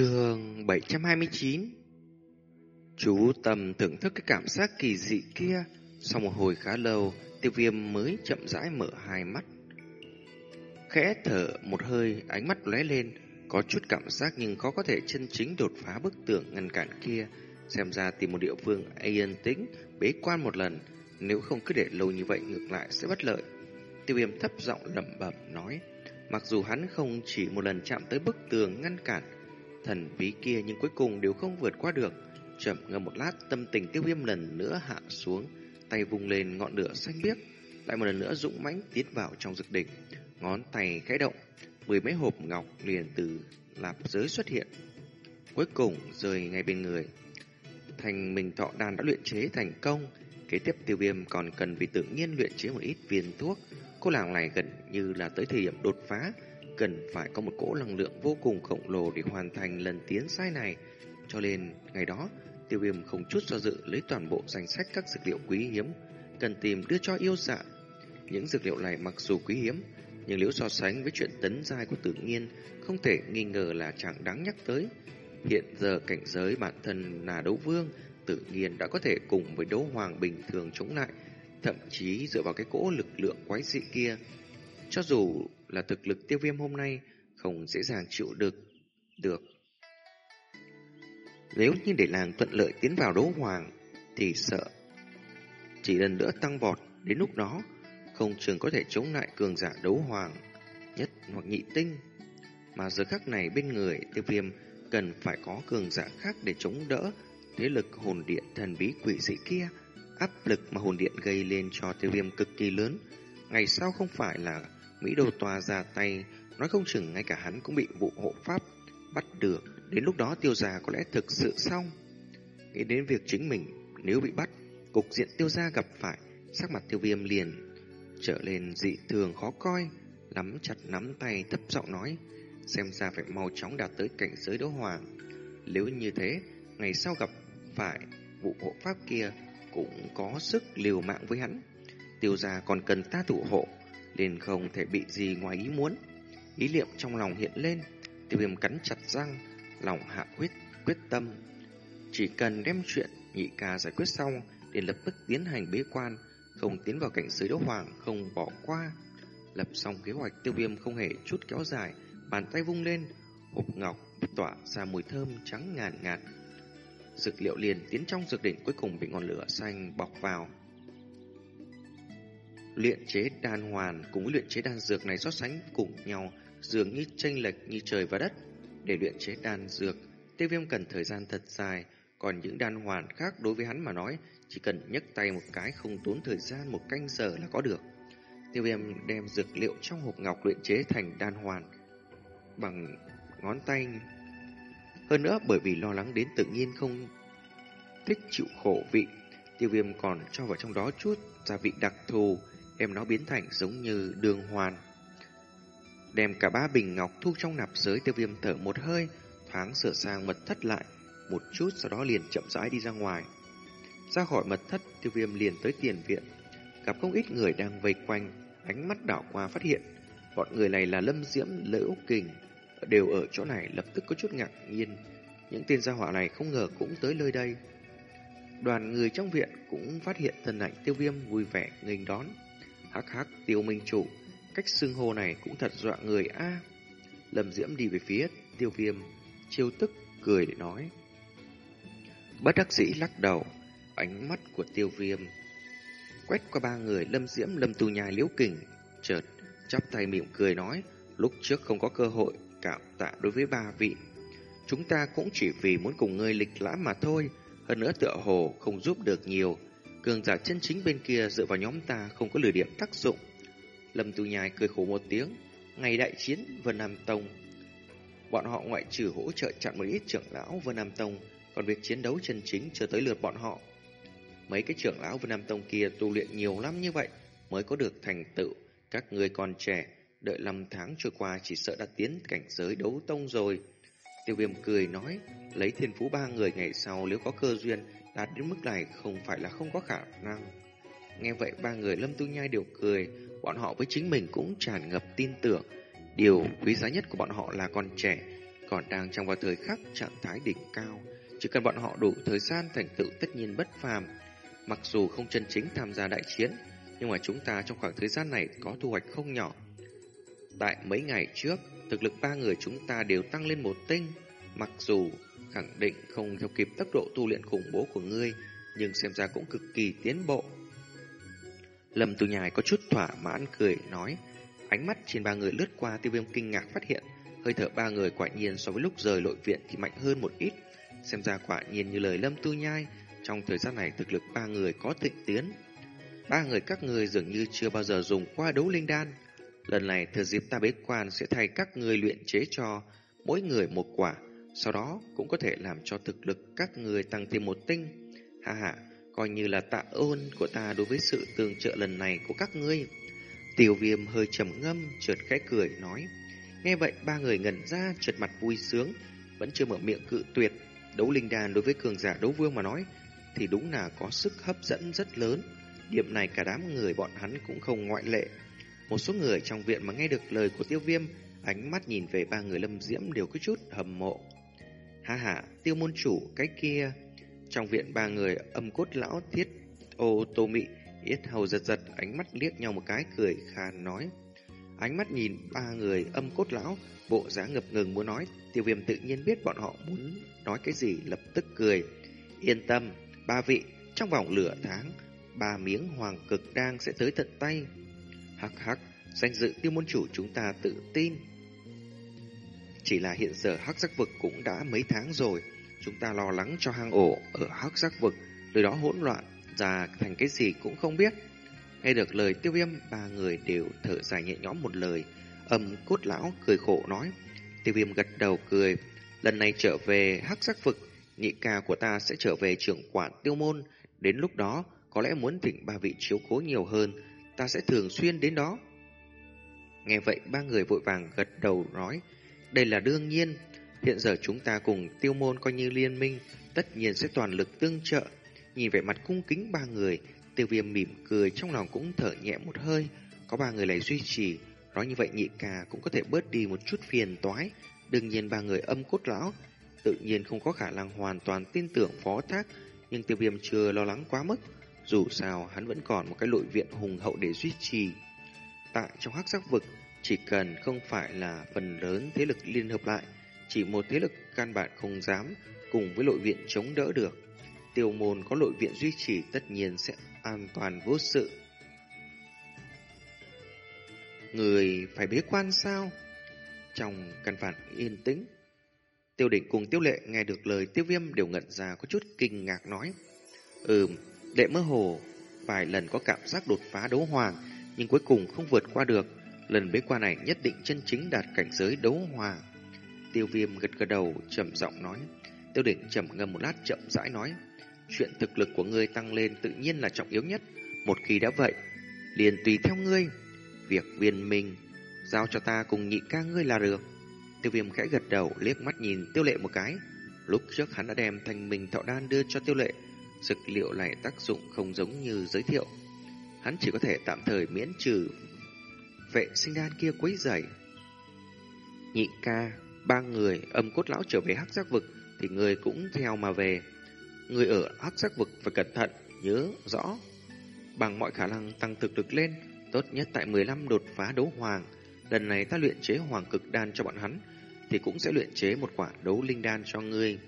Trường 729 Chú tầm thưởng thức cái cảm giác kỳ dị kia Sau một hồi khá lâu, Tiêu viêm mới chậm rãi mở hai mắt. Khẽ thở một hơi, Ánh mắt lóe lên, Có chút cảm giác nhưng khó có thể chân chính đột phá bức tường ngăn cản kia. Xem ra tìm một địa phương yên tĩnh, Bế quan một lần, Nếu không cứ để lâu như vậy ngược lại sẽ bất lợi. Tiêu viêm thấp giọng lẩm bẩm nói, Mặc dù hắn không chỉ một lần chạm tới bức tường ngăn cản thần bí kia nhưng cuối cùng đều không vượt qua được. Chậm ngâm một lát, tâm tình tiêu viêm lần nữa hạ xuống, tay vùng lên ngọn lửa xanh biếc, lại một lần nữa dũng mãnh tiến vào trong dược đỉnh. Ngón tay khẽ động, mười mấy hộp ngọc liền từ lạp giới xuất hiện. Cuối cùng rơi ngay bên người. Thành mình thọ đàn đã luyện chế thành công. Kế tiếp tiêu viêm còn cần vì tự nhiên luyện chế một ít viên thuốc. Cô làng này gần như là tới thời điểm đột phá, cần phải có một cỗ năng lượng vô cùng khổng lồ để hoàn thành lần tiến sai này. Cho nên, ngày đó, tiêu viêm không chút do dự lấy toàn bộ danh sách các dược liệu quý hiếm, cần tìm đưa cho yêu dạ. Những dược liệu này mặc dù quý hiếm, nhưng nếu so sánh với chuyện tấn giai của tự nhiên, không thể nghi ngờ là chẳng đáng nhắc tới. Hiện giờ cảnh giới bản thân là đấu vương, tự nhiên đã có thể cùng với đấu hoàng bình thường chống lại, thậm chí dựa vào cái cỗ lực lượng quái dị kia. Cho dù là thực lực tiêu viêm hôm nay không dễ dàng chịu được. Được. Nếu như để làng thuận lợi tiến vào đấu hoàng, thì sợ chỉ lần nữa tăng vọt, đến lúc đó, không chừng có thể chống lại cường giả đấu hoàng, nhất hoặc nhị tinh. Mà giờ khắc này bên người tiêu viêm cần phải có cường giả khác để chống đỡ thế lực hồn điện thần bí quỷ dị kia. Áp lực mà hồn điện gây lên cho tiêu viêm cực kỳ lớn. Ngày sau không phải là Mỹ Đô Tòa ra tay, nói không chừng ngay cả hắn cũng bị vụ hộ pháp bắt được. Đến lúc đó tiêu gia có lẽ thực sự xong. Nghĩ đến việc chính mình nếu bị bắt, cục diện tiêu gia gặp phải, sắc mặt tiêu viêm liền trở lên dị thường khó coi, nắm chặt nắm tay thấp giọng nói, xem ra phải mau chóng đạt tới cảnh giới đấu hoàng. Nếu như thế, ngày sau gặp phải vụ hộ pháp kia cũng có sức liều mạng với hắn. Tiêu gia còn cần ta thủ hộ, liền không thể bị gì ngoài ý muốn. Ý niệm trong lòng hiện lên, tiêu viêm cắn chặt răng, lòng hạ quyết, quyết tâm. Chỉ cần đem chuyện nhị ca giải quyết xong, liền lập tức tiến hành bế quan, không tiến vào cảnh giới đấu hoàng, không bỏ qua. Lập xong kế hoạch tiêu viêm không hề chút kéo dài, bàn tay vung lên, hộp ngọc tỏa ra mùi thơm trắng ngàn ngạt. Dược liệu liền tiến trong dược đỉnh cuối cùng bị ngọn lửa xanh bọc vào. Luyện chế đan hoàn cùng với luyện chế đan dược này so sánh cùng nhau dường như tranh lệch như trời và đất. Để luyện chế đan dược, tiêu viêm cần thời gian thật dài, còn những đan hoàn khác đối với hắn mà nói chỉ cần nhấc tay một cái không tốn thời gian một canh giờ là có được. Tiêu viêm đem dược liệu trong hộp ngọc luyện chế thành đan hoàn bằng ngón tay. Hơn nữa bởi vì lo lắng đến tự nhiên không thích chịu khổ vị, tiêu viêm còn cho vào trong đó chút gia vị đặc thù đem nó biến thành giống như đường hoàn. Đem cả ba bình ngọc thu trong nạp giới tiêu viêm thở một hơi, thoáng sửa sang mật thất lại, một chút sau đó liền chậm rãi đi ra ngoài. Ra khỏi mật thất, tiêu viêm liền tới tiền viện, gặp không ít người đang vây quanh, ánh mắt đảo qua phát hiện. Bọn người này là Lâm Diễm, Lữ Kình, đều ở chỗ này lập tức có chút ngạc nhiên. Những tên gia hỏa này không ngờ cũng tới nơi đây. Đoàn người trong viện cũng phát hiện thân ảnh tiêu viêm vui vẻ nghênh đón. Hắc hắc tiêu minh chủ, cách xưng hô này cũng thật dọa người a. Lâm Diễm đi về phía tiêu viêm, chiêu tức cười để nói. Bất đắc dĩ lắc đầu, ánh mắt của tiêu viêm quét qua ba người Lâm Diễm, Lâm Tu Nhai, Liễu Kình, chợt chắp tay mỉm cười nói, lúc trước không có cơ hội cảm tạ đối với ba vị. Chúng ta cũng chỉ vì muốn cùng ngươi lịch lãm mà thôi, hơn nữa tựa hồ không giúp được nhiều. Cường giả chân chính bên kia dựa vào nhóm ta không có lửa điểm tác dụng. Lâm Tu Nhai cười khổ một tiếng. Ngày đại chiến Vân Nam Tông, bọn họ ngoại trừ hỗ trợ chặn một ít trưởng lão Vân Nam Tông, còn việc chiến đấu chân chính chưa tới lượt bọn họ. Mấy cái trưởng lão Vân Nam Tông kia tu luyện nhiều lắm như vậy mới có được thành tựu. Các người còn trẻ, đợi 5 tháng trôi qua chỉ sợ đã tiến cảnh giới đấu tông rồi. Tiêu viêm cười nói, lấy thiên phú ba người ngày sau nếu có cơ duyên đạt đến mức này không phải là không có khả năng. Nghe vậy ba người Lâm Tu Nhai đều cười, bọn họ với chính mình cũng tràn ngập tin tưởng. Điều quý giá nhất của bọn họ là còn trẻ, còn đang trong vào thời khắc trạng thái đỉnh cao. Chỉ cần bọn họ đủ thời gian thành tựu tất nhiên bất phàm. Mặc dù không chân chính tham gia đại chiến, nhưng mà chúng ta trong khoảng thời gian này có thu hoạch không nhỏ. Tại mấy ngày trước, thực lực ba người chúng ta đều tăng lên một tinh. Mặc dù khẳng định không theo kịp tốc độ tu luyện khủng bố của ngươi, nhưng xem ra cũng cực kỳ tiến bộ. Lâm Tu Nhài có chút thỏa mãn cười nói, ánh mắt trên ba người lướt qua tiêu viêm kinh ngạc phát hiện, hơi thở ba người quả nhiên so với lúc rời nội viện thì mạnh hơn một ít. Xem ra quả nhiên như lời Lâm Tu Nhai, trong thời gian này thực lực ba người có thịnh tiến. Ba người các người dường như chưa bao giờ dùng qua đấu linh đan. Lần này thừa dịp ta bế quan sẽ thay các người luyện chế cho mỗi người một quả, sau đó cũng có thể làm cho thực lực các người tăng thêm một tinh. Ha ha, coi như là tạ ơn của ta đối với sự tương trợ lần này của các ngươi. Tiểu viêm hơi trầm ngâm, chợt khẽ cười, nói. Nghe vậy, ba người ngẩn ra, chợt mặt vui sướng, vẫn chưa mở miệng cự tuyệt. Đấu linh đàn đối với cường giả đấu vương mà nói, thì đúng là có sức hấp dẫn rất lớn. Điểm này cả đám người bọn hắn cũng không ngoại lệ. Một số người trong viện mà nghe được lời của tiêu viêm, ánh mắt nhìn về ba người lâm diễm đều có chút hầm mộ. Ha ha, tiêu môn chủ, cái kia... Trong viện ba người âm cốt lão thiết ô tô mị, yết hầu giật giật, ánh mắt liếc nhau một cái cười khàn nói. Ánh mắt nhìn ba người âm cốt lão, bộ dáng ngập ngừng muốn nói, tiêu viêm tự nhiên biết bọn họ muốn nói cái gì lập tức cười. Yên tâm, ba vị, trong vòng lửa tháng, ba miếng hoàng cực đang sẽ tới tận tay. Hắc hắc, danh dự tiêu môn chủ chúng ta tự tin. Chỉ là hiện giờ hắc giác vực cũng đã mấy tháng rồi, chúng ta lo lắng cho hang ổ ở hắc giác vực, nơi đó hỗn loạn, ra thành cái gì cũng không biết. Nghe được lời tiêu viêm, ba người đều thở dài nhẹ nhõm một lời. Âm cốt lão cười khổ nói. Tiêu viêm gật đầu cười. Lần này trở về hắc giác vực, nhị ca của ta sẽ trở về trưởng quản tiêu môn. Đến lúc đó, có lẽ muốn thỉnh ba vị chiếu cố nhiều hơn, ta sẽ thường xuyên đến đó. Nghe vậy, ba người vội vàng gật đầu nói. Đây là đương nhiên, hiện giờ chúng ta cùng tiêu môn coi như liên minh, tất nhiên sẽ toàn lực tương trợ. Nhìn vẻ mặt cung kính ba người, tiêu viêm mỉm cười trong lòng cũng thở nhẹ một hơi. Có ba người này duy trì, nói như vậy nhị ca cũng có thể bớt đi một chút phiền toái. Đương nhiên ba người âm cốt lão, tự nhiên không có khả năng hoàn toàn tin tưởng phó thác, nhưng tiêu viêm chưa lo lắng quá mức. Dù sao, hắn vẫn còn một cái nội viện hùng hậu để duy trì. Tại trong hắc giác vực, chỉ cần không phải là phần lớn thế lực liên hợp lại, chỉ một thế lực căn bản không dám cùng với nội viện chống đỡ được. Tiêu môn có nội viện duy trì tất nhiên sẽ an toàn vô sự. Người phải bế quan sao? Trong căn bản yên tĩnh, tiêu đỉnh cùng tiêu lệ nghe được lời tiêu viêm đều ngẩn ra có chút kinh ngạc nói. Ừm, đệ mơ hồ, vài lần có cảm giác đột phá đấu hoàng, nhưng cuối cùng không vượt qua được. Lần bế quan này nhất định chân chính đạt cảnh giới đấu hòa Tiêu viêm gật gật đầu, trầm giọng nói. Tiêu đỉnh trầm ngâm một lát chậm rãi nói. Chuyện thực lực của ngươi tăng lên tự nhiên là trọng yếu nhất. Một khi đã vậy, liền tùy theo ngươi. Việc viên minh, giao cho ta cùng nhị ca ngươi là được. Tiêu viêm khẽ gật đầu, liếc mắt nhìn tiêu lệ một cái. Lúc trước hắn đã đem thành mình thọ đan đưa cho tiêu lệ. Dược liệu này tác dụng không giống như giới thiệu. Hắn chỉ có thể tạm thời miễn trừ vệ sinh đan kia quấy rầy. Nhị ca, ba người âm cốt lão trở về hắc giác vực thì người cũng theo mà về. Người ở hắc giác vực phải cẩn thận, nhớ rõ. Bằng mọi khả năng tăng thực lực lên, tốt nhất tại 15 đột phá đấu hoàng. Lần này ta luyện chế hoàng cực đan cho bọn hắn, thì cũng sẽ luyện chế một quả đấu linh đan cho ngươi.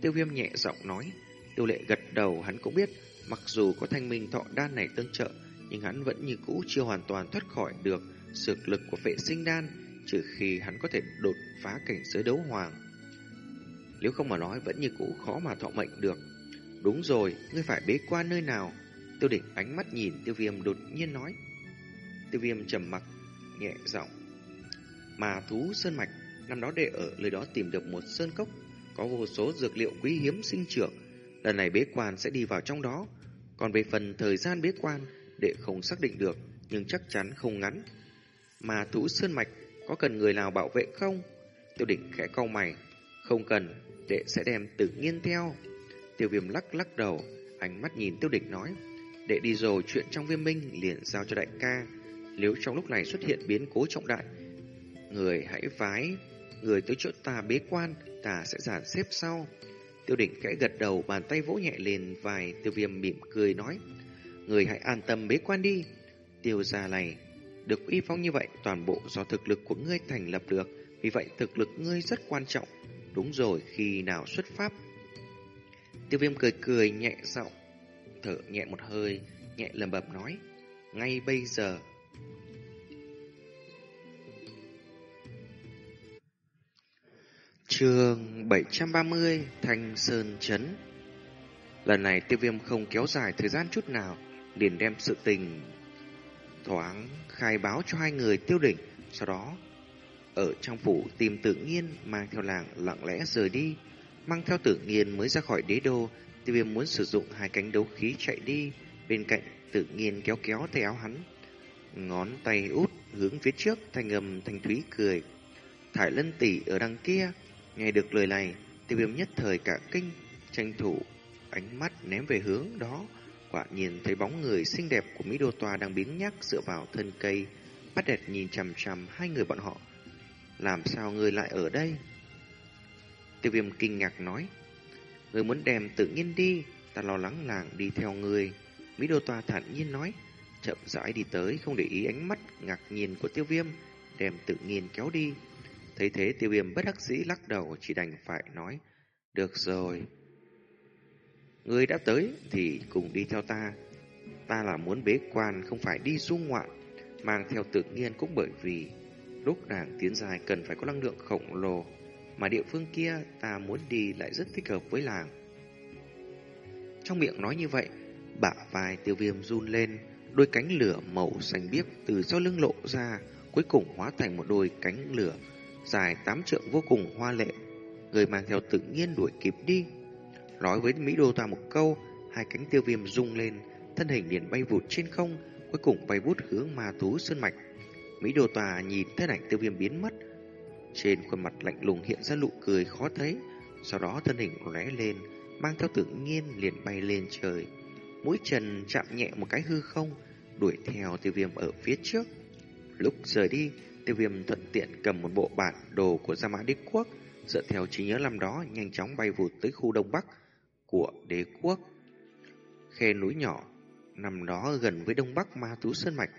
Tiêu viêm nhẹ giọng nói, tiêu lệ gật đầu hắn cũng biết, mặc dù có thanh minh thọ đan này tương trợ, nhưng hắn vẫn như cũ chưa hoàn toàn thoát khỏi được dược lực của vệ sinh đan, trừ khi hắn có thể đột phá cảnh giới đấu hoàng. Nếu không mà nói vẫn như cũ khó mà thọ mệnh được. Đúng rồi, ngươi phải bế quan nơi nào? Tiêu đỉnh ánh mắt nhìn tiêu viêm đột nhiên nói. Tiêu viêm trầm mặc, nhẹ giọng. Mà thú sơn mạch, năm đó đệ ở nơi đó tìm được một sơn cốc, có vô số dược liệu quý hiếm sinh trưởng. Lần này bế quan sẽ đi vào trong đó. Còn về phần thời gian bế quan, đệ không xác định được, nhưng chắc chắn không ngắn. Mà thú sơn mạch, có cần người nào bảo vệ không? Tiêu đỉnh khẽ cau mày. Không cần, đệ sẽ đem tử nghiên theo. Tiêu viêm lắc lắc đầu, ánh mắt nhìn tiêu đỉnh nói. Đệ đi rồi chuyện trong viêm minh liền giao cho đại ca. Nếu trong lúc này xuất hiện biến cố trọng đại, người hãy vái người tới chỗ ta bế quan, ta sẽ giản xếp sau. Tiêu đỉnh kẽ gật đầu, bàn tay vỗ nhẹ lên vai tiêu viêm mỉm cười nói. Người hãy an tâm bế quan đi. Tiêu gia này, được uy phong như vậy toàn bộ do thực lực của ngươi thành lập được, vì vậy thực lực ngươi rất quan trọng. Đúng rồi, khi nào xuất pháp? Tiêu viêm cười cười nhẹ giọng, thở nhẹ một hơi, nhẹ lầm bầm nói. Ngay bây giờ, Trường 730 Thanh Sơn Trấn Lần này tiêu viêm không kéo dài thời gian chút nào liền đem sự tình thoáng khai báo cho hai người tiêu đỉnh Sau đó ở trong phủ tìm tự nhiên mang theo làng lặng lẽ rời đi Mang theo tự nhiên mới ra khỏi đế đô Tiêu viêm muốn sử dụng hai cánh đấu khí chạy đi Bên cạnh tự nhiên kéo kéo tay áo hắn Ngón tay út hướng phía trước thanh âm thanh thúy cười Thải lân tỷ ở đằng kia Nghe được lời này, tiêu viêm nhất thời cả kinh, tranh thủ, ánh mắt ném về hướng đó. Quả nhiên thấy bóng người xinh đẹp của Mỹ Đô Tòa đang biến nhắc dựa vào thân cây, bắt đẹp nhìn chằm chằm hai người bọn họ. Làm sao người lại ở đây? Tiêu viêm kinh ngạc nói, Người muốn đem tự nhiên đi, ta lo lắng làng đi theo người. Mỹ Đô Tòa thản nhiên nói, chậm rãi đi tới, không để ý ánh mắt ngạc nhiên của tiêu viêm, đem tự nhiên kéo đi. Thấy thế tiêu viêm bất đắc dĩ lắc đầu chỉ đành phải nói Được rồi Ngươi đã tới thì cùng đi theo ta Ta là muốn bế quan, không phải đi du ngoạn, Mang theo tự nhiên cũng bởi vì Lúc nàng tiến dài cần phải có năng lượng khổng lồ, Mà địa phương kia ta muốn đi lại rất thích hợp với làng Trong miệng nói như vậy, Bả vai tiêu viêm run lên, Đôi cánh lửa màu xanh biếc từ sau lưng lộ ra, Cuối cùng hóa thành một đôi cánh lửa dài tám trượng vô cùng hoa lệ. Người mang theo tự nhiên đuổi kịp đi. Nói với Mỹ Đô Tòa một câu, hai cánh tiêu viêm rung lên, thân hình liền bay vụt trên không, cuối cùng bay vút hướng ma thú sơn mạch. Mỹ Đô Tòa nhìn thân ảnh tiêu viêm biến mất, trên khuôn mặt lạnh lùng hiện ra nụ cười khó thấy, sau đó thân hình lóe lên, mang theo tự nhiên liền bay lên trời. Mũi chân chạm nhẹ một cái hư không, đuổi theo tiêu viêm ở phía trước. Lúc rời đi, Tiêu viêm thuận tiện cầm một bộ bản đồ của Gia Mã Đế Quốc, dựa theo trí nhớ năm đó nhanh chóng bay vụt tới khu đông bắc của đế quốc. Khe núi nhỏ, nằm đó gần với đông bắc ma thú sơn mạch,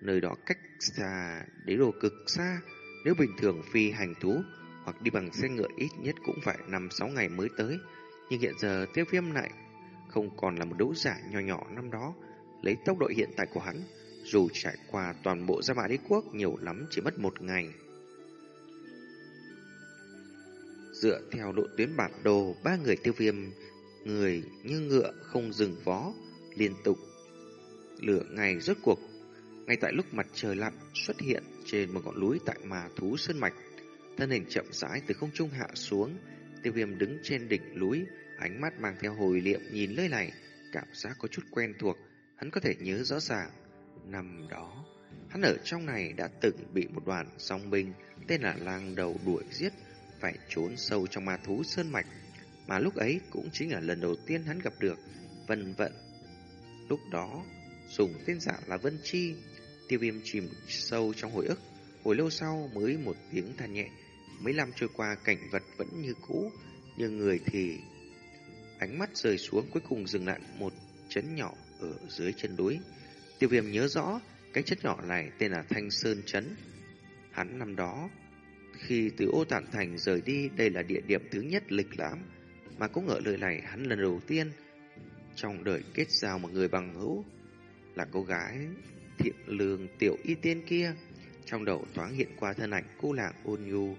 nơi đó cách xa đế đồ cực xa, nếu bình thường phi hành thú hoặc đi bằng xe ngựa ít nhất cũng phải 5-6 ngày mới tới. Nhưng hiện giờ tiêu viêm lại không còn là một đấu giả nhỏ nhỏ năm đó, lấy tốc độ hiện tại của hắn, dù trải qua toàn bộ Gia Mã Đế Quốc nhiều lắm chỉ mất một ngày. Dựa theo độ tuyến bản đồ, ba người tiêu viêm, người như ngựa không dừng vó, liên tục. Lửa ngày rốt cuộc, ngay tại lúc mặt trời lặn xuất hiện trên một ngọn núi tại mà thú sơn mạch. Thân hình chậm rãi từ không trung hạ xuống, tiêu viêm đứng trên đỉnh núi, ánh mắt mang theo hồi niệm nhìn nơi này, cảm giác có chút quen thuộc, hắn có thể nhớ rõ ràng. Năm đó, hắn ở trong này đã từng bị một đoàn song binh tên là lang đầu đuổi giết, phải trốn sâu trong ma thú sơn mạch. Mà lúc ấy cũng chính là lần đầu tiên hắn gặp được Vân Vận. Lúc đó, dùng tên giả là Vân Chi, tiêu viêm chìm sâu trong hồi ức. Hồi lâu sau mới một tiếng than nhẹ, mấy năm trôi qua cảnh vật vẫn như cũ, nhưng người thì ánh mắt rời xuống cuối cùng dừng lại một chấn nhỏ ở dưới chân núi. Tiêu viêm nhớ rõ, cái chất nhỏ này tên là Thanh Sơn Trấn. Hắn năm đó, khi từ ô tản thành rời đi, đây là địa điểm thứ nhất lịch lãm, mà cũng ở lời này hắn lần đầu tiên trong đời kết giao một người bằng hữu là cô gái thiện lương tiểu y tiên kia. Trong đầu thoáng hiện qua thân ảnh cô làng ôn nhu,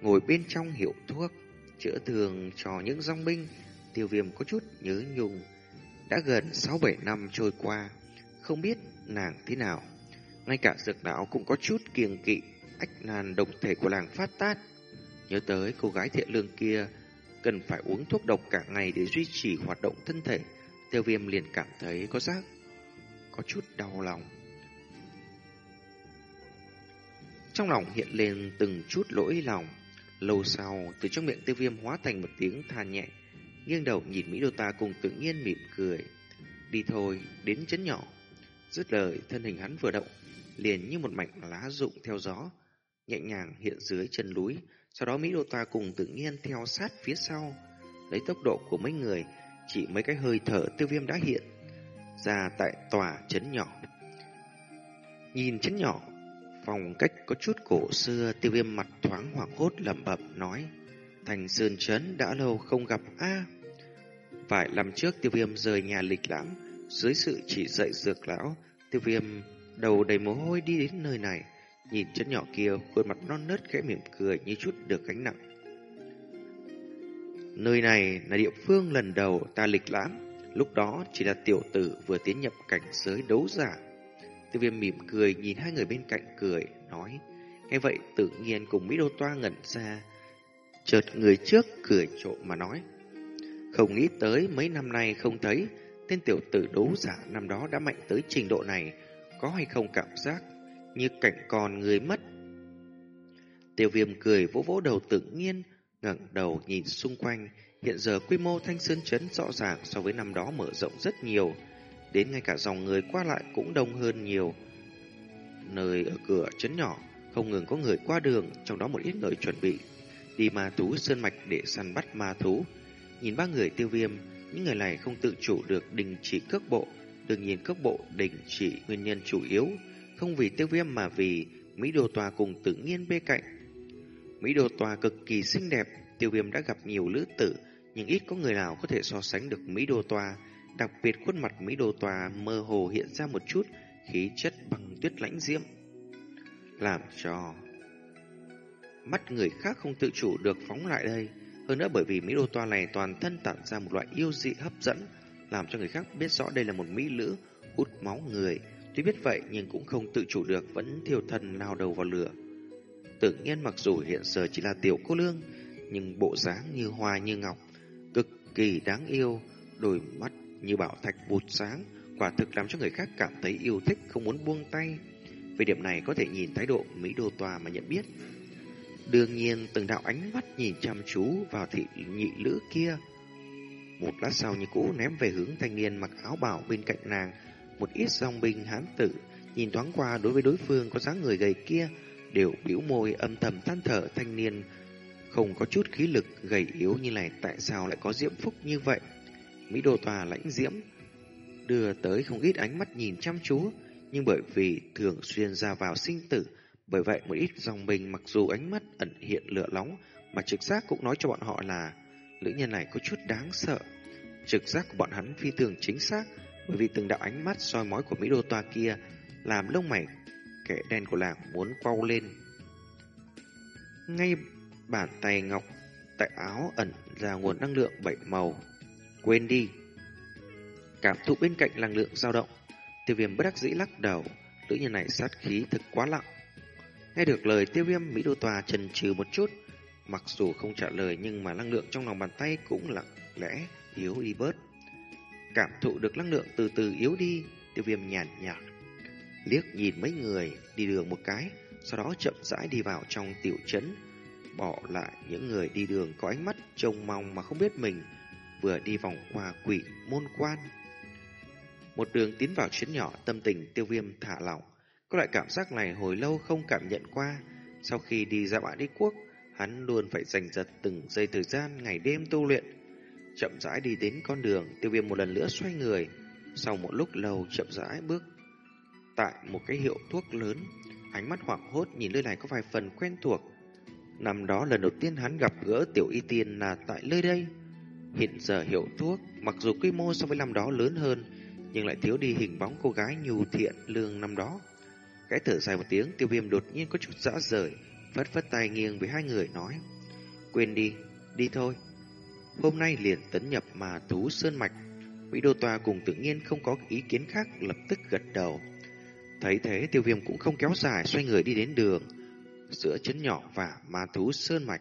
ngồi bên trong hiệu thuốc, chữa thường cho những dòng binh. Tiêu viêm có chút nhớ nhung. Đã gần 6-7 năm trôi qua, không biết nàng thế nào. Ngay cả dược đạo cũng có chút kiêng kỵ ách nàn độc thể của làng phát tát. Nhớ tới cô gái thiện lương kia cần phải uống thuốc độc cả ngày để duy trì hoạt động thân thể. Tiêu viêm liền cảm thấy có giác, có chút đau lòng. Trong lòng hiện lên từng chút lỗi lòng. Lâu sau, từ trong miệng tiêu viêm hóa thành một tiếng than nhẹ. Nghiêng đầu nhìn Mỹ Đô Ta cùng tự nhiên mỉm cười. Đi thôi, đến chấn nhỏ. Dứt lời, thân hình hắn vừa động, liền như một mảnh lá rụng theo gió, nhẹ nhàng hiện dưới chân núi, sau đó Mỹ Đô Toa cùng tự nhiên theo sát phía sau. Lấy tốc độ của mấy người, chỉ mấy cái hơi thở tiêu viêm đã hiện ra tại tòa chấn nhỏ. Nhìn chấn nhỏ, phòng cách có chút cổ xưa, tiêu viêm mặt thoáng hoảng hốt lẩm bẩm nói. Thành Sơn Trấn đã lâu không gặp a Vài năm trước tiêu viêm rời nhà lịch lãm, dưới sự chỉ dạy dược lão, tiêu viêm đầu đầy mồ hôi đi đến nơi này. Nhìn chân nhỏ kia, khuôn mặt non nớt khẽ mỉm cười như chút được gánh nặng. Nơi này là địa phương lần đầu ta lịch lãm, lúc đó chỉ là tiểu tử vừa tiến nhập cảnh giới đấu giả. Tiêu viêm mỉm cười nhìn hai người bên cạnh cười, nói, nghe vậy tự nhiên cùng Mỹ Đô Toa ngẩn ra, chợt người trước cười trộm mà nói, không nghĩ tới mấy năm nay không thấy, tên tiểu tử đấu giả năm đó đã mạnh tới trình độ này, có hay không cảm giác như cảnh còn người mất. Tiêu viêm cười vỗ vỗ đầu tự nhiên, ngẩng đầu nhìn xung quanh, hiện giờ quy mô thanh sơn chấn rõ ràng so với năm đó mở rộng rất nhiều, đến ngay cả dòng người qua lại cũng đông hơn nhiều. Nơi ở cửa chấn nhỏ, không ngừng có người qua đường, trong đó một ít người chuẩn bị đi ma thú sơn mạch để săn bắt ma thú. Nhìn ba người tiêu viêm, những người này không tự chủ được đình chỉ cước bộ, đương nhiên cước bộ đình chỉ nguyên nhân chủ yếu không vì tiêu viêm mà vì Mỹ đồ Tòa cùng tự nhiên bên cạnh. Mỹ đồ Tòa cực kỳ xinh đẹp, tiêu viêm đã gặp nhiều lữ tử, nhưng ít có người nào có thể so sánh được Mỹ đồ Tòa. Đặc biệt khuôn mặt Mỹ đồ Tòa mơ hồ hiện ra một chút khí chất bằng tuyết lãnh diễm. Làm cho mắt người khác không tự chủ được phóng lại đây. Hơn nữa bởi vì Mỹ đồ tòa này toàn thân tản ra một loại yêu dị hấp dẫn, làm cho người khác biết rõ đây là một mỹ nữ hút máu người. Tuy biết vậy nhưng cũng không tự chủ được vẫn thiêu thần lao đầu vào lửa. Tự nhiên mặc dù hiện giờ chỉ là tiểu cô lương, nhưng bộ dáng như hoa như ngọc, cực kỳ đáng yêu, đôi mắt như bảo thạch bụt sáng, quả thực làm cho người khác cảm thấy yêu thích không muốn buông tay. Về điểm này có thể nhìn thái độ Mỹ Đô Tòa mà nhận biết. Đương nhiên từng đạo ánh mắt nhìn chăm chú vào thị nhị lữ kia. Một lát sau như cũ ném về hướng thanh niên mặc áo bảo bên cạnh nàng, một ít dòng binh hán tử, nhìn thoáng qua đối với đối phương có dáng người gầy kia, đều biểu môi âm thầm than thở thanh niên, không có chút khí lực gầy yếu như này tại sao lại có diễm phúc như vậy. Mỹ đô tòa lãnh diễm, đưa tới không ít ánh mắt nhìn chăm chú, nhưng bởi vì thường xuyên ra vào sinh tử, bởi vậy một ít dòng binh mặc dù ánh mắt ẩn hiện lửa nóng, mà trực giác cũng nói cho bọn họ là nữ nhân này có chút đáng sợ. Trực giác của bọn hắn phi thường chính xác, bởi vì từng đạo ánh mắt soi mói của Mỹ Đô Toa kia làm lông mày kẻ đen của làng muốn quau lên. Ngay bàn tay ngọc tại áo ẩn ra nguồn năng lượng bảy màu. Quên đi. Cảm thụ bên cạnh năng lượng dao động, tiêu viêm bất đắc dĩ lắc đầu, nữ nhân này sát khí thực quá lặng. Nghe được lời tiêu viêm Mỹ Đô Tòa trần trừ một chút, mặc dù không trả lời nhưng mà năng lượng trong lòng bàn tay cũng lặng lẽ yếu đi bớt. Cảm thụ được năng lượng từ từ yếu đi, tiêu viêm nhàn nhạt, liếc nhìn mấy người đi đường một cái, sau đó chậm rãi đi vào trong tiểu trấn, bỏ lại những người đi đường có ánh mắt trông mong mà không biết mình vừa đi vòng qua quỷ môn quan. Một đường tiến vào chuyến nhỏ tâm tình tiêu viêm thả lỏng, có loại cảm giác này hồi lâu không cảm nhận qua. Sau khi đi ra bãi đế quốc, hắn luôn phải dành giật từng giây thời gian ngày đêm tu luyện. Chậm rãi đi đến con đường, tiêu viêm một lần nữa xoay người. Sau một lúc lâu chậm rãi bước tại một cái hiệu thuốc lớn. Ánh mắt hoảng hốt nhìn nơi này có vài phần quen thuộc. Năm đó lần đầu tiên hắn gặp gỡ tiểu y tiên là tại nơi đây. Hiện giờ hiệu thuốc, mặc dù quy mô so với năm đó lớn hơn, nhưng lại thiếu đi hình bóng cô gái nhu thiện lương năm đó. Cái thở dài một tiếng, tiêu viêm đột nhiên có chút dã rời, phất phất tay nghiêng với hai người nói. Quên đi, đi thôi. Hôm nay liền tấn nhập mà thú sơn mạch. Mỹ Đô Tòa cùng tự nhiên không có ý kiến khác lập tức gật đầu. Thấy thế tiêu viêm cũng không kéo dài xoay người đi đến đường giữa chấn nhỏ và ma thú sơn mạch.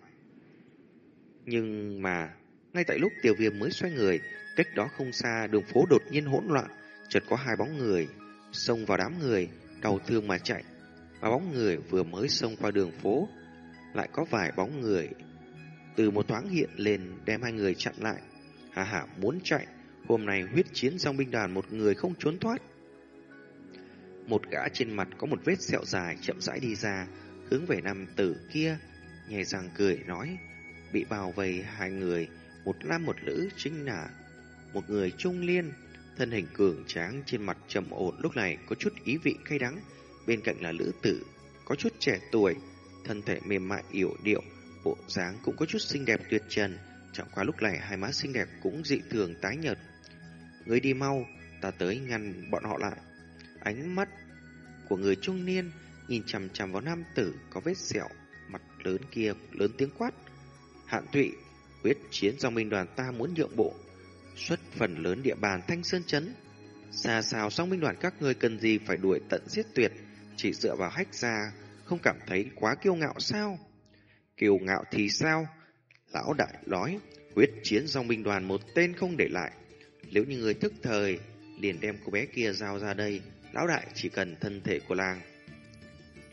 Nhưng mà ngay tại lúc tiêu viêm mới xoay người, cách đó không xa đường phố đột nhiên hỗn loạn, chợt có hai bóng người xông vào đám người, đau thương mà chạy. Và bóng người vừa mới xông qua đường phố, lại có vài bóng người từ một thoáng hiện lên đem hai người chặn lại. Hà hà muốn chạy, hôm nay huyết chiến trong binh đoàn một người không trốn thoát. Một gã trên mặt có một vết sẹo dài chậm rãi đi ra, hướng về nam tử kia. nhè răng cười nói, bị bao vây hai người, một nam một nữ chính là một người trung liên, thân hình cường tráng trên mặt trầm ổn lúc này có chút ý vị cay đắng, bên cạnh là lữ tử, có chút trẻ tuổi, thân thể mềm mại yểu điệu, bộ dáng cũng có chút xinh đẹp tuyệt trần, chẳng qua lúc này hai má xinh đẹp cũng dị thường tái nhợt. Người đi mau, ta tới ngăn bọn họ lại. Ánh mắt của người trung niên nhìn chằm chằm vào nam tử có vết sẹo mặt lớn kia lớn tiếng quát. Hạn tụy, quyết chiến dòng binh đoàn ta muốn nhượng bộ, xuất phần lớn địa bàn thanh sơn chấn. Xa xào song binh đoàn các ngươi cần gì phải đuổi tận giết tuyệt, chỉ dựa vào hách ra, không cảm thấy quá kiêu ngạo sao? Kiêu ngạo thì sao? Lão đại nói, quyết chiến dòng binh đoàn một tên không để lại. Nếu như người thức thời, liền đem cô bé kia giao ra đây, lão đại chỉ cần thân thể của làng.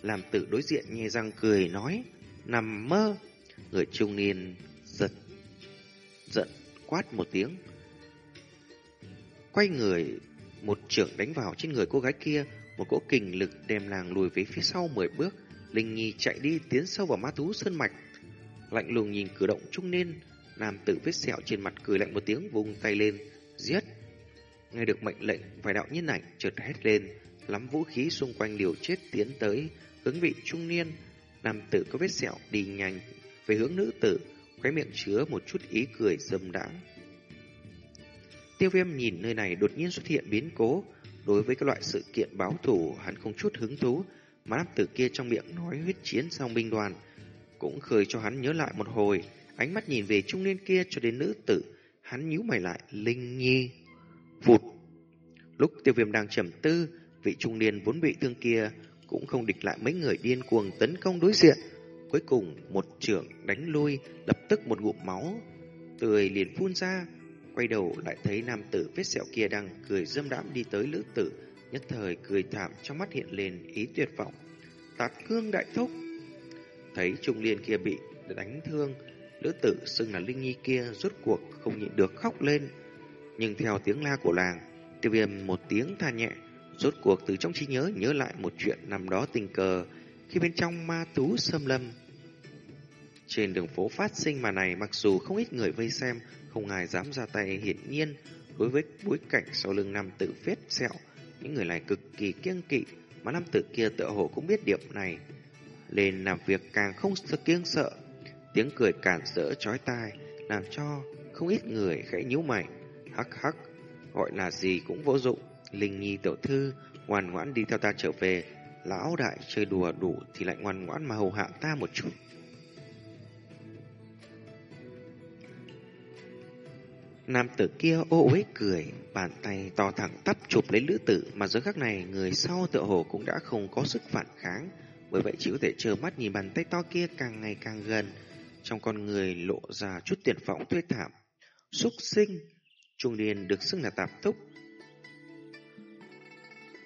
Làm tử đối diện nghe răng cười nói, nằm mơ. Người trung niên giật, giận quát một tiếng. Quay người, một trưởng đánh vào trên người cô gái kia, một cỗ kình lực đem làng lùi về phía sau mười bước. Linh Nhi chạy đi tiến sâu vào ma thú sơn mạch. Lạnh lùng nhìn cử động trung niên, nam tử vết sẹo trên mặt cười lạnh một tiếng vùng tay lên, giết. Nghe được mệnh lệnh, vài đạo nhân ảnh chợt hét lên, lắm vũ khí xung quanh liều chết tiến tới, hướng vị trung niên. Nam tử có vết sẹo đi nhanh về hướng nữ tử, khóe miệng chứa một chút ý cười dâm đãng. Tiêu viêm nhìn nơi này đột nhiên xuất hiện biến cố, đối với các loại sự kiện báo thủ hắn không chút hứng thú, mà nam tử kia trong miệng nói huyết chiến song binh đoàn, cũng khơi cho hắn nhớ lại một hồi, ánh mắt nhìn về trung niên kia cho đến nữ tử, hắn nhíu mày lại, Linh Nhi. Vụt. Lúc tiêu viêm đang trầm tư, vị trung niên vốn bị thương kia cũng không địch lại mấy người điên cuồng tấn công đối diện. Cuối cùng, một trưởng đánh lui, lập tức một ngụm máu. Tươi liền phun ra, quay đầu lại thấy nam tử vết sẹo kia đang cười dâm đãm đi tới lữ tử, nhất thời cười thảm trong mắt hiện lên ý tuyệt vọng. Tạt cương đại thúc. Thấy trung liên kia bị đánh thương, nữ tử xưng là Linh Nhi kia rốt cuộc không nhịn được khóc lên. Nhưng theo tiếng la của làng, tiêu viêm một tiếng than nhẹ, rốt cuộc từ trong trí nhớ nhớ lại một chuyện nằm đó tình cờ khi bên trong ma tú xâm lâm. Trên đường phố phát sinh mà này mặc dù không ít người vây xem, không ai dám ra tay hiển nhiên đối với bối cảnh sau lưng nam tử vết sẹo, những người này cực kỳ kiêng kỵ, mà nam tử kia tựa hồ cũng biết điểm này. Lên làm việc càng không sợ kiêng sợ, tiếng cười cản rỡ chói tai, làm cho không ít người khẽ nhíu mày. Hắc hắc, gọi là gì cũng vô dụng. Linh Nhi tiểu thư, ngoan ngoãn đi theo ta trở về. Lão đại chơi đùa đủ thì lại ngoan ngoãn mà hầu hạ ta một chút. Nam tử kia ô uế cười, bàn tay to thẳng tắp chụp lấy lữ tử mà giờ khắc này người sau tựa hồ cũng đã không có sức phản kháng. Bởi vậy chỉ có thể chờ mắt nhìn bàn tay to kia càng ngày càng gần, trong con người lộ ra chút tiền phỏng tươi thảm. Xúc sinh, trung điền được xưng là tạp túc.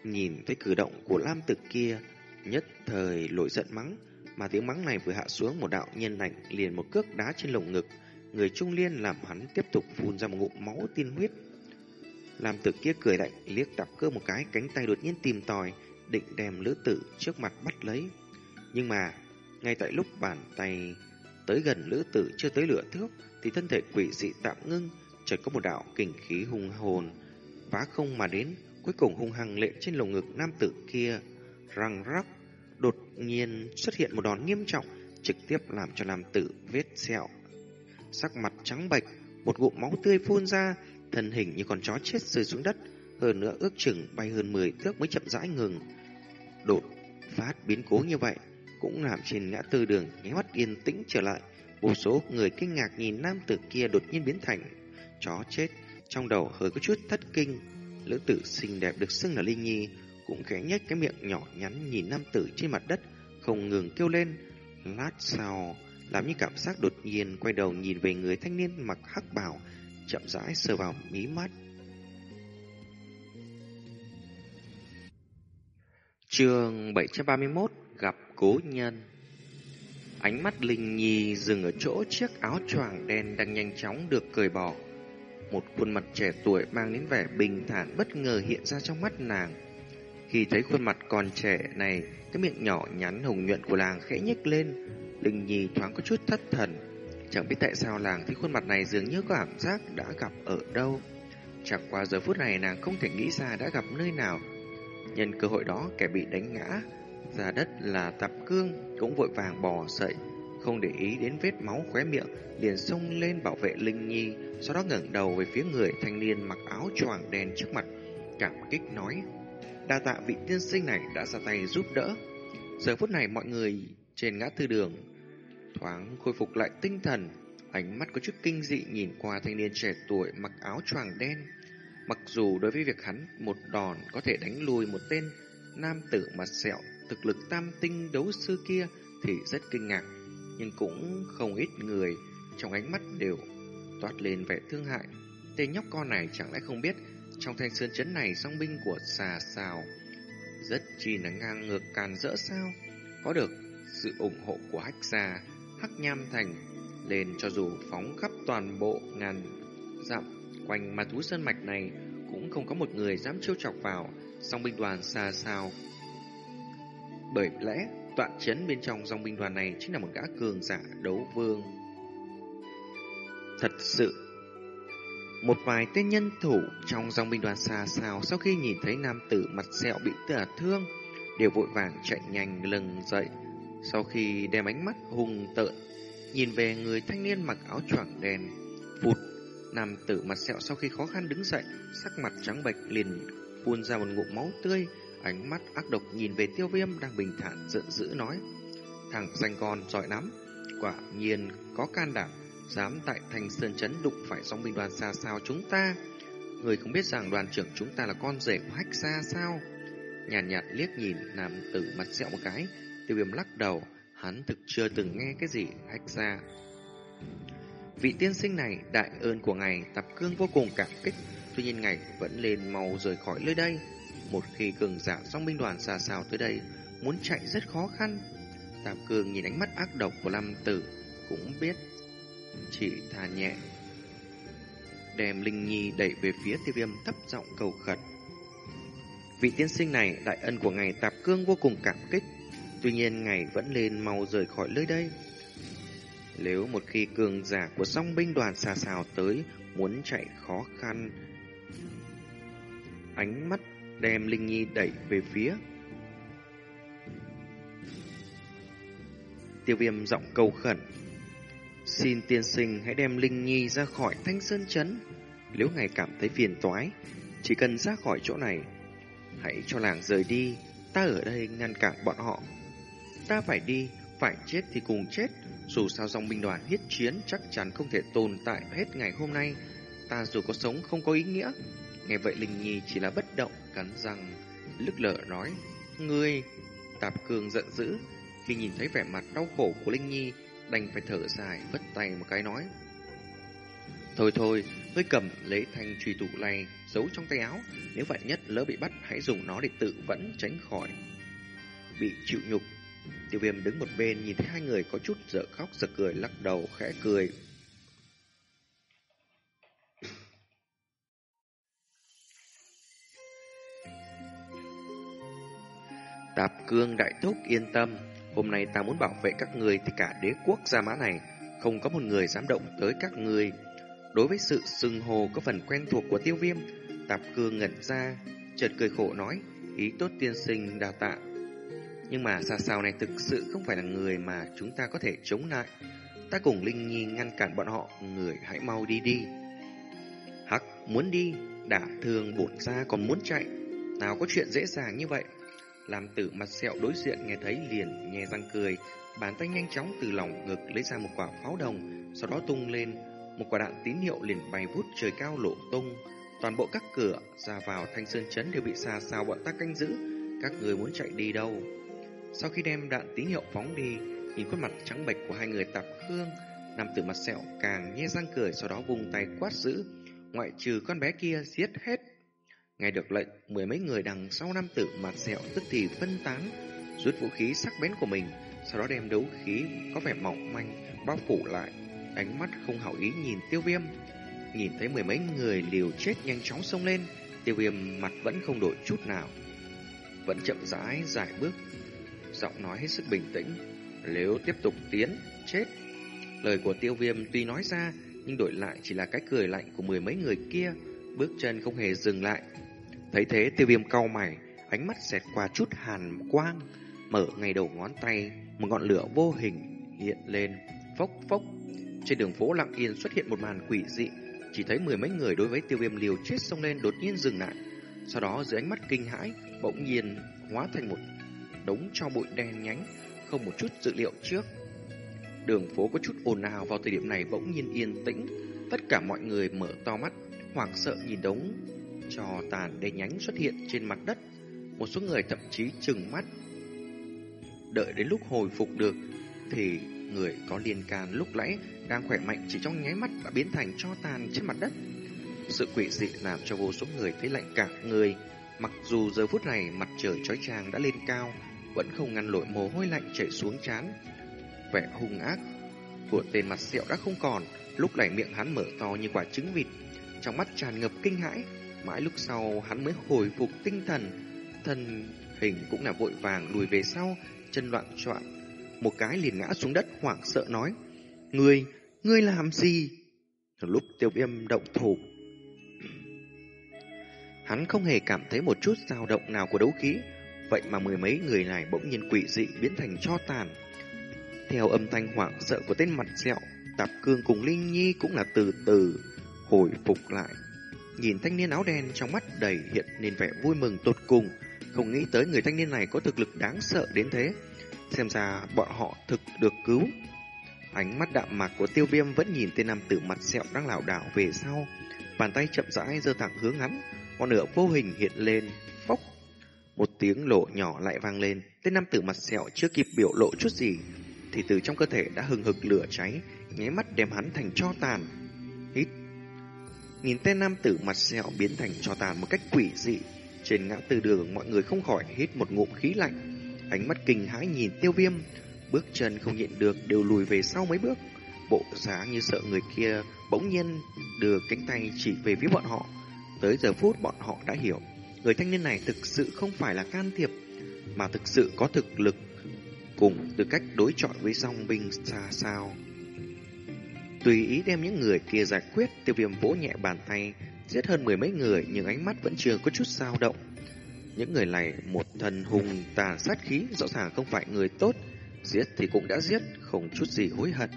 Nhìn thấy cử động của Lam tử kia, nhất thời lội giận mắng, mà tiếng mắng này vừa hạ xuống một đạo nhân ảnh liền một cước đá trên lồng ngực, người trung liên làm hắn tiếp tục phun ra một ngụm máu tiên huyết. Làm tử kia cười lạnh, liếc tạp cơ một cái, cánh tay đột nhiên tìm tòi, định đem lữ tử trước mặt bắt lấy. Nhưng mà, ngay tại lúc bàn tay tới gần lữ tử chưa tới lửa thước, thì thân thể quỷ dị tạm ngưng, chợt có một đạo kình khí hung hồn phá không mà đến, cuối cùng hung hăng lệ trên lồng ngực nam tử kia, răng rắc, đột nhiên xuất hiện một đòn nghiêm trọng, trực tiếp làm cho nam tử vết sẹo sắc mặt trắng bệch, một ngụm máu tươi phun ra, thân hình như con chó chết rơi xuống đất, hơn nữa ước chừng bay hơn 10 thước mới chậm rãi ngừng. Đột phát biến cố như vậy cũng làm trên ngã tư đường nháy mắt yên tĩnh trở lại. Vô số người kinh ngạc nhìn nam tử kia đột nhiên biến thành chó chết, trong đầu hơi có chút thất kinh. Lữ tử xinh đẹp được xưng là Linh Nhi, cũng khẽ nhếch cái miệng nhỏ nhắn nhìn nam tử trên mặt đất, không ngừng kêu lên. Lát sau, làm như cảm giác đột nhiên quay đầu nhìn về người thanh niên mặc hắc bào, chậm rãi sờ vào mí mắt. Trường 731 gặp cố nhân Ánh mắt Linh Nhi dừng ở chỗ chiếc áo choàng đen đang nhanh chóng được cởi bỏ. Một khuôn mặt trẻ tuổi mang đến vẻ bình thản bất ngờ hiện ra trong mắt nàng. Khi thấy khuôn mặt còn trẻ này, cái miệng nhỏ nhắn hồng nhuận của làng khẽ nhếch lên, Linh Nhi thoáng có chút thất thần. Chẳng biết tại sao làng thấy khuôn mặt này dường như có cảm giác đã gặp ở đâu. Chẳng qua giờ phút này nàng không thể nghĩ ra đã gặp nơi nào. Nhân cơ hội đó kẻ bị đánh ngã ra đất là Tạp Cương cũng vội vàng bò dậy, không để ý đến vết máu khóe miệng, liền xông lên bảo vệ Linh Nhi, sau đó ngẩng đầu về phía người thanh niên mặc áo choàng đen trước mặt, cảm kích nói: "Đa tạ vị tiên sinh này đã ra tay giúp đỡ." Giờ phút này mọi người trên ngã tư đường thoáng khôi phục lại tinh thần, ánh mắt có chút kinh dị nhìn qua thanh niên trẻ tuổi mặc áo choàng đen. Mặc dù đối với việc hắn một đòn có thể đánh lùi một tên nam tử mặt sẹo thực lực tam tinh đấu sư kia thì rất kinh ngạc, nhưng cũng không ít người trong ánh mắt đều toát lên vẻ thương hại. Tên nhóc con này chẳng lẽ không biết trong thanh sơn chấn này song binh của xà xào rất chi là ngang ngược càn rỡ sao? Có được sự ủng hộ của hách gia, hắc nham thành lên cho dù phóng khắp toàn bộ ngàn dặm quanh ma thú sơn mạch này cũng không có một người dám trêu chọc vào song binh đoàn xà xào. Bởi lẽ, tọa chấn bên trong dòng binh đoàn này chính là một gã cường giả đấu vương. Thật sự, một vài tên nhân thủ trong dòng binh đoàn xa xào sau khi nhìn thấy nam tử mặt sẹo bị tả thương, đều vội vàng chạy nhanh lừng dậy. Sau khi đem ánh mắt hùng tợn, nhìn về người thanh niên mặc áo choàng đen, phụt, nam tử mặt sẹo sau khi khó khăn đứng dậy, sắc mặt trắng bệch liền phun ra một ngụm máu tươi, ánh mắt ác độc nhìn về tiêu viêm đang bình thản giận dữ nói. Thằng danh con giỏi lắm, quả nhiên có can đảm, dám tại thành sơn chấn đụng phải song binh đoàn xa sao chúng ta. Người không biết rằng đoàn trưởng chúng ta là con rể của hách xa sao? Nhàn nhạt, nhạt liếc nhìn nam tử mặt sẹo một cái, tiêu viêm lắc đầu, hắn thực chưa từng nghe cái gì hách xa. Vị tiên sinh này, đại ơn của ngài, tập cương vô cùng cảm kích, tuy nhiên ngài vẫn lên mau rời khỏi nơi đây. Một khi cường giả song binh đoàn xa xào tới đây, muốn chạy rất khó khăn. Tạp Cương nhìn ánh mắt ác độc của Lâm Tử, cũng biết chỉ thà nhẹ. Đem Linh Nhi đẩy về phía tiêu viêm thấp giọng cầu khẩn. Vị tiên sinh này, đại ân của ngài Tạp Cương vô cùng cảm kích. Tuy nhiên ngài vẫn lên mau rời khỏi nơi đây. Nếu một khi cường giả của song binh đoàn xa xào tới, muốn chạy khó khăn, ánh mắt đem Linh Nhi đẩy về phía. Tiêu viêm giọng cầu khẩn. Xin tiên sinh hãy đem Linh Nhi ra khỏi thanh sơn chấn. Nếu ngài cảm thấy phiền toái, chỉ cần ra khỏi chỗ này, hãy cho làng rời đi. Ta ở đây ngăn cản bọn họ. Ta phải đi, phải chết thì cùng chết. Dù sao dòng binh đoàn hiết chiến chắc chắn không thể tồn tại hết ngày hôm nay. Ta dù có sống không có ý nghĩa, Nghe vậy Linh Nhi chỉ là bất động, cắn răng, lức lở nói. Ngươi, Tạp Cường giận dữ, khi nhìn thấy vẻ mặt đau khổ của Linh Nhi, đành phải thở dài, vất tay một cái nói. Thôi thôi, ngươi cầm lấy thanh truy thủ này, giấu trong tay áo, nếu vậy nhất lỡ bị bắt, hãy dùng nó để tự vẫn tránh khỏi. Bị chịu nhục, tiêu viêm đứng một bên nhìn thấy hai người có chút dở khóc dở cười lắc đầu khẽ cười Tạp cương đại thúc yên tâm, hôm nay ta muốn bảo vệ các người thì cả đế quốc Gia Mã này, không có một người dám động tới các người. Đối với sự sừng hồ có phần quen thuộc của tiêu viêm, Tạp cương ngẩn ra, chợt cười khổ nói, ý tốt tiên sinh đào tạ. Nhưng mà xa xào này thực sự không phải là người mà chúng ta có thể chống lại. Ta cùng Linh Nhi ngăn cản bọn họ, người hãy mau đi đi. Hắc, muốn đi, đã thương bổn ra còn muốn chạy. Nào có chuyện dễ dàng như vậy. Làm tử mặt sẹo đối diện nghe thấy liền nghe răng cười, bàn tay nhanh chóng từ lòng ngực lấy ra một quả pháo đồng, sau đó tung lên, một quả đạn tín hiệu liền bay vút trời cao lộ tung. Toàn bộ các cửa ra vào thanh sơn chấn đều bị xa sao bọn ta canh giữ, các người muốn chạy đi đâu? Sau khi đem đạn tín hiệu phóng đi, nhìn khuôn mặt trắng bệch của hai người tạp khương, nam tử mặt sẹo càng nhe răng cười sau đó vùng tay quát giữ, ngoại trừ con bé kia giết hết Nghe được lệnh, mười mấy người đằng sau nam tử mặt sẹo tức thì phân tán, rút vũ khí sắc bén của mình, sau đó đem đấu khí có vẻ mỏng manh bao phủ lại, ánh mắt không hảo ý nhìn tiêu viêm. Nhìn thấy mười mấy người liều chết nhanh chóng xông lên, tiêu viêm mặt vẫn không đổi chút nào. vẫn chậm rãi giải bước, giọng nói hết sức bình tĩnh. Nếu tiếp tục tiến, chết. Lời của tiêu viêm tuy nói ra, nhưng đổi lại chỉ là cái cười lạnh của mười mấy người kia, bước chân không hề dừng lại. Thấy thế tiêu viêm cau mày, ánh mắt xẹt qua chút hàn quang, mở ngay đầu ngón tay, một ngọn lửa vô hình hiện lên, phốc phốc. Trên đường phố lặng yên xuất hiện một màn quỷ dị, chỉ thấy mười mấy người đối với tiêu viêm liều chết xông lên đột nhiên dừng lại. Sau đó dưới ánh mắt kinh hãi, bỗng nhiên hóa thành một đống cho bụi đen nhánh, không một chút dự liệu trước. Đường phố có chút ồn ào vào thời điểm này bỗng nhiên yên tĩnh, tất cả mọi người mở to mắt, hoảng sợ nhìn đống cho tàn đen nhánh xuất hiện trên mặt đất. Một số người thậm chí chừng mắt. Đợi đến lúc hồi phục được thì người có liên can lúc nãy đang khỏe mạnh chỉ trong nháy mắt đã biến thành cho tàn trên mặt đất. Sự quỷ dị làm cho vô số người thấy lạnh cả người. Mặc dù giờ phút này mặt trời chói chang đã lên cao, vẫn không ngăn nổi mồ hôi lạnh chảy xuống trán. Vẻ hung ác của tên mặt sẹo đã không còn, lúc này miệng hắn mở to như quả trứng vịt, trong mắt tràn ngập kinh hãi. Mãi lúc sau hắn mới hồi phục tinh thần, thân hình cũng là vội vàng lùi về sau, chân loạn choạng, một cái liền ngã xuống đất hoảng sợ nói: "Ngươi, ngươi làm gì?" Lúc Tiêu Viêm động thủ, hắn không hề cảm thấy một chút dao động nào của đấu khí, vậy mà mười mấy người này bỗng nhiên quỷ dị biến thành cho tàn. Theo âm thanh hoảng sợ của tên mặt sẹo, Tạp Cương cùng Linh Nhi cũng là từ từ hồi phục lại. Nhìn thanh niên áo đen trong mắt đầy hiện nên vẻ vui mừng tột cùng, không nghĩ tới người thanh niên này có thực lực đáng sợ đến thế. Xem ra bọn họ thực được cứu. Ánh mắt đạm mạc của tiêu viêm vẫn nhìn tên nam tử mặt sẹo đang lảo đảo về sau. Bàn tay chậm rãi giơ thẳng hướng hắn, ngọn lửa vô hình hiện lên, phốc. Một tiếng lộ nhỏ lại vang lên, tên nam tử mặt sẹo chưa kịp biểu lộ chút gì, thì từ trong cơ thể đã hừng hực lửa cháy, nháy mắt đem hắn thành cho tàn. Nhìn tên nam tử mặt sẹo biến thành cho tàn một cách quỷ dị, trên ngã tư đường mọi người không khỏi hít một ngụm khí lạnh. Ánh mắt kinh hãi nhìn tiêu viêm, bước chân không nhịn được đều lùi về sau mấy bước. Bộ dáng như sợ người kia bỗng nhiên đưa cánh tay chỉ về phía bọn họ. Tới giờ phút bọn họ đã hiểu, người thanh niên này thực sự không phải là can thiệp, mà thực sự có thực lực cùng tư cách đối chọi với song binh xa sao. Tùy ý đem những người kia giải quyết, tiêu viêm vỗ nhẹ bàn tay, giết hơn mười mấy người nhưng ánh mắt vẫn chưa có chút dao động. Những người này một thần hùng tà sát khí rõ ràng không phải người tốt, giết thì cũng đã giết, không chút gì hối hận.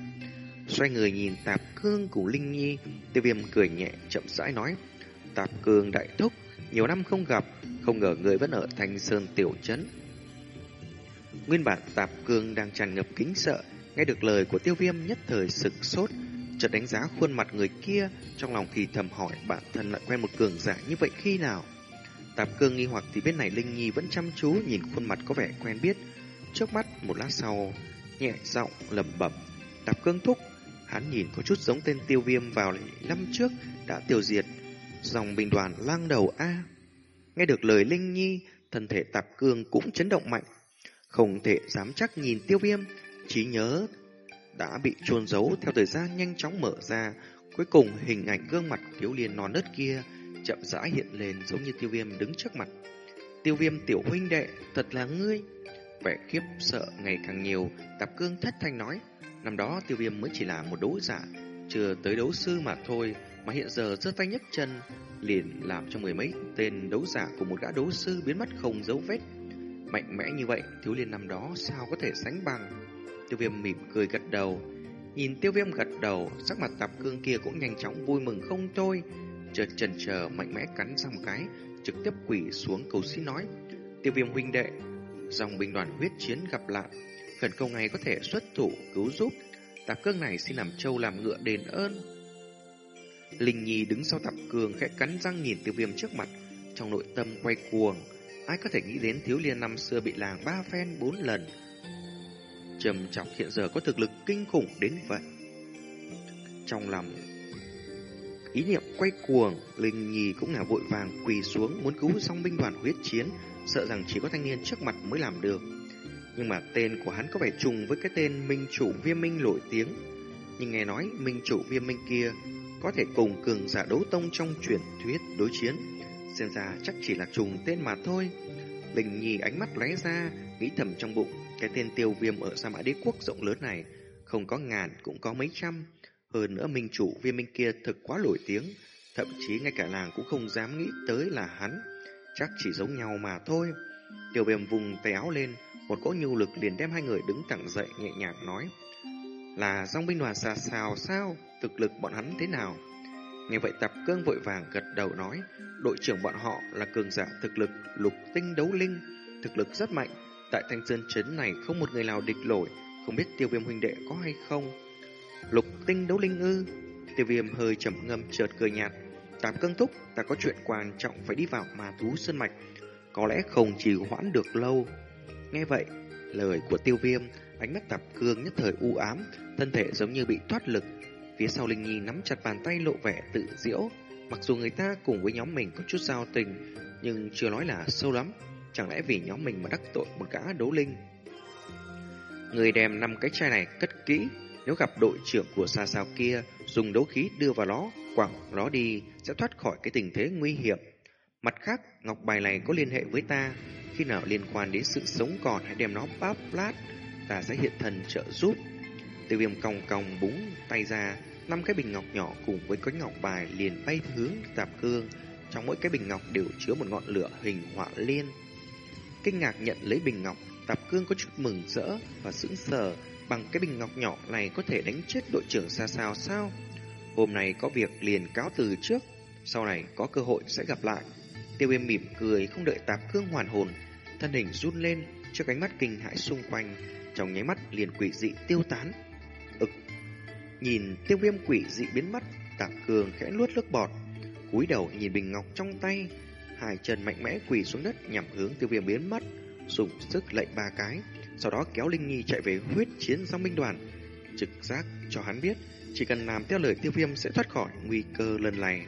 Xoay người nhìn Tạp Cương cùng Linh Nhi, tiêu viêm cười nhẹ chậm rãi nói, Tạp Cương đại thúc, nhiều năm không gặp, không ngờ người vẫn ở Thanh Sơn Tiểu Trấn. Nguyên bản Tạp Cương đang tràn ngập kính sợ, nghe được lời của tiêu viêm nhất thời sực sốt, chợt đánh giá khuôn mặt người kia, trong lòng thì thầm hỏi bản thân lại quen một cường giả như vậy khi nào. Tạp cương nghi hoặc thì bên này Linh Nhi vẫn chăm chú nhìn khuôn mặt có vẻ quen biết. Trước mắt một lát sau, nhẹ giọng lẩm bẩm. Tạp cương thúc, hắn nhìn có chút giống tên tiêu viêm vào năm trước đã tiêu diệt. Dòng bình đoàn lang đầu A. Nghe được lời Linh Nhi, thân thể tạp cương cũng chấn động mạnh. Không thể dám chắc nhìn tiêu viêm, trí nhớ đã bị chôn giấu theo thời gian nhanh chóng mở ra. Cuối cùng hình ảnh gương mặt thiếu liên non nớt kia chậm rãi hiện lên giống như tiêu viêm đứng trước mặt. Tiêu viêm tiểu huynh đệ, thật là ngươi. Vẻ khiếp sợ ngày càng nhiều, tạp cương thất thanh nói. Năm đó tiêu viêm mới chỉ là một đấu giả, chưa tới đấu sư mà thôi, mà hiện giờ giơ tay nhấc chân, liền làm cho mười mấy tên đấu giả của một gã đấu sư biến mất không dấu vết. Mạnh mẽ như vậy, thiếu liên năm đó sao có thể sánh bằng? Tiêu viêm mỉm cười gật đầu. Nhìn tiêu viêm gật đầu, sắc mặt tạp cương kia cũng nhanh chóng vui mừng không thôi chợt chần chờ mạnh mẽ cắn răng một cái, trực tiếp quỳ xuống cầu xin nói: "Tiêu Viêm huynh đệ, dòng binh đoàn huyết chiến gặp lại, khẩn cầu này có thể xuất thủ cứu giúp, tạp cương này xin làm trâu làm ngựa đền ơn." Linh Nhi đứng sau tạp cương khẽ cắn răng nhìn Tiêu Viêm trước mặt, trong nội tâm quay cuồng, ai có thể nghĩ đến thiếu liên năm xưa bị làng ba phen bốn lần. Trầm trọng hiện giờ có thực lực kinh khủng đến vậy. Trong lòng Ý niệm quay cuồng, Linh Nhi cũng là vội vàng quỳ xuống muốn cứu xong binh đoàn huyết chiến, sợ rằng chỉ có thanh niên trước mặt mới làm được. Nhưng mà tên của hắn có vẻ trùng với cái tên Minh Chủ Viêm Minh nổi tiếng. Nhưng nghe nói Minh Chủ Viêm Minh kia có thể cùng cường giả đấu tông trong truyền thuyết đối chiến. Xem ra chắc chỉ là trùng tên mà thôi. Linh Nhi ánh mắt lóe ra, nghĩ thầm trong bụng, cái tên tiêu viêm ở Sa Mã Đế Quốc rộng lớn này, không có ngàn cũng có mấy trăm. Hơn nữa minh chủ viêm minh kia thực quá nổi tiếng, thậm chí ngay cả làng cũng không dám nghĩ tới là hắn. Chắc chỉ giống nhau mà thôi. Tiêu viêm vùng tay áo lên, một cỗ nhu lực liền đem hai người đứng thẳng dậy nhẹ nhàng nói. Là dòng binh đoàn xa xào sao? Thực lực bọn hắn thế nào? Nghe vậy tập cương vội vàng gật đầu nói, đội trưởng bọn họ là cường giả thực lực lục tinh đấu linh, thực lực rất mạnh. Tại thanh sơn trấn này không một người nào địch nổi, không biết tiêu viêm huynh đệ có hay không. Lục tinh đấu linh ư? Tiêu viêm hơi trầm ngâm chợt cười nhạt. Tạm cân thúc, ta có chuyện quan trọng phải đi vào mà thú sơn mạch. Có lẽ không trì hoãn được lâu. Nghe vậy, lời của tiêu viêm, ánh mắt tạp cương nhất thời u ám, thân thể giống như bị thoát lực. Phía sau Linh Nhi nắm chặt bàn tay lộ vẻ tự diễu. Mặc dù người ta cùng với nhóm mình có chút giao tình, nhưng chưa nói là sâu lắm. Chẳng lẽ vì nhóm mình mà đắc tội một gã đấu linh? Người đem năm cái chai này cất kỹ, nếu gặp đội trưởng của xa sao kia dùng đấu khí đưa vào nó, quẳng nó đi sẽ thoát khỏi cái tình thế nguy hiểm. Mặt khác, ngọc bài này có liên hệ với ta, khi nào liên quan đến sự sống còn hãy đem nó báp lát, ta sẽ hiện thần trợ giúp. Tiêu viêm còng còng búng tay ra, năm cái bình ngọc nhỏ cùng với cái ngọc bài liền bay hướng tạp cương. Trong mỗi cái bình ngọc đều chứa một ngọn lửa hình họa liên. Kinh ngạc nhận lấy bình ngọc, tạp cương có chút mừng rỡ và sững sờ bằng cái bình ngọc nhỏ này có thể đánh chết đội trưởng xa sao sao? Hôm nay có việc liền cáo từ trước, sau này có cơ hội sẽ gặp lại. Tiêu viêm mỉm cười không đợi tạp cương hoàn hồn, thân hình run lên trước ánh mắt kinh hãi xung quanh, trong nháy mắt liền quỷ dị tiêu tán. Ực, nhìn tiêu viêm quỷ dị biến mất, tạp cương khẽ nuốt nước bọt, cúi đầu nhìn bình ngọc trong tay, hai chân mạnh mẽ quỳ xuống đất nhằm hướng tiêu viêm biến mất, dùng sức lệnh ba cái, sau đó kéo Linh Nhi chạy về huyết chiến giang binh đoàn. Trực giác cho hắn biết, chỉ cần làm theo lời tiêu viêm sẽ thoát khỏi nguy cơ lần này.